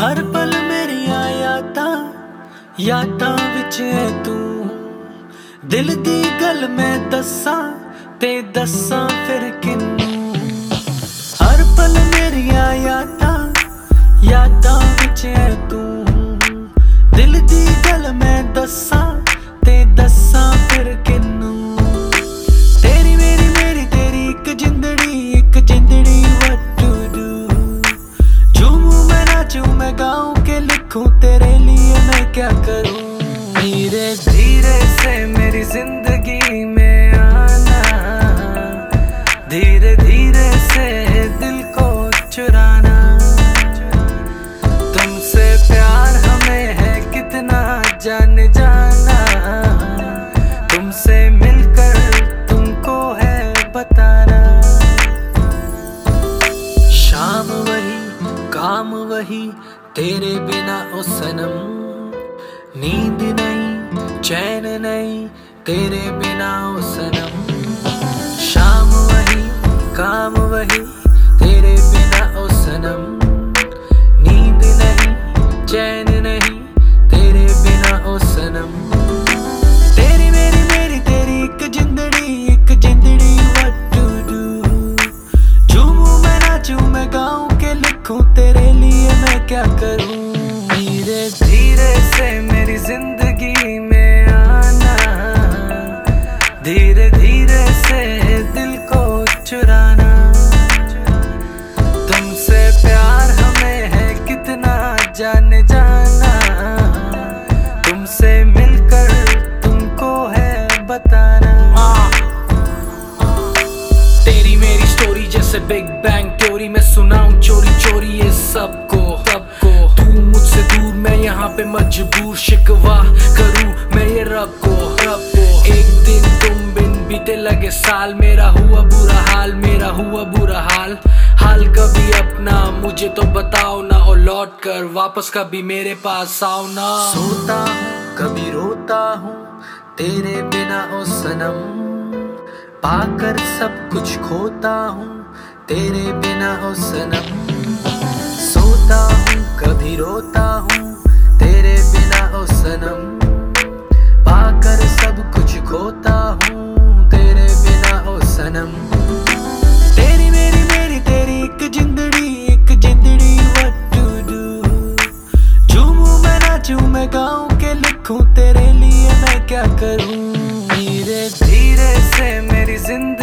ਹਰ ਪਲ ਮੇਰੀਆਂ ਯਾਦਾਂ ਯਾਦਾਂ ਵਿੱਚ ਐ ਤੂੰ। ਦਿਲ ਦੀ ਗੱਲ ਮੈਂ ਦੱਸਾਂ ਤੇ ਦੱਸਾਂ ਫਿਰ ਕਿੰਨੂੰ। ਹਰ ਪਲ ਮੇਰੀਆਂ ਯਾਦਾਂ ਯਾਦਾਂ ਵਿੱਚ ਐ ਤੂੰ। ਦਿਲ ਦੀ ਗੱਲ ਮੈਂ ਦੱਸਾਂ नाचूं मैं गाऊं के लिखूं? तेरे लिए मैं क्या करूँ? धीरे धीरे से मेरी ज़िंदगी में आना। धीरे धीरे से दिल को चुराना। तुमसे प्यार हमें है कितना जान जाना तुमसे मिलकर काम वही तेरे बिना ओ सनम नींद नहीं, चैन नहीं, तेरे बिना ओ सनम शाम वही, काम वही, तेरे बिना ओ सनम नींद नहीं, चैन क्या करूँ? धीरे धीरे से मेरी ज़िंदगी में आना। धीरे धीरे से दिल को चुराना। तुमसे प्यार हमें है कितना जान जाना। तुमसे मिलकर तुमको है बताना। तेरी मेरी स्टोरी जैसे बिग बैंग थ्योरी मैं सुनाऊं चोरी चोरी ये सबको। तू मैं यहाँ पे मजबूर शिकवा करूँ मैं ये रब को रब को। एक दिन तुम बिन बीते लगे साल, मेरा हुआ बुरा हाल, मेरा हुआ बुरा हाल। हाल कभी अपना, मुझे तो बताओ ना और लौट कर वापस कभी मेरे पास आओ ना। सोता कभी रोता हूँ तेरे बिना ओ सनम। पाकर सब कुछ खोता हूँ तेरे बिना ओ सनम। सोता हूँ कभी रोता क्या करूँ? धीरे धीरे से मेरी ज़िंदगी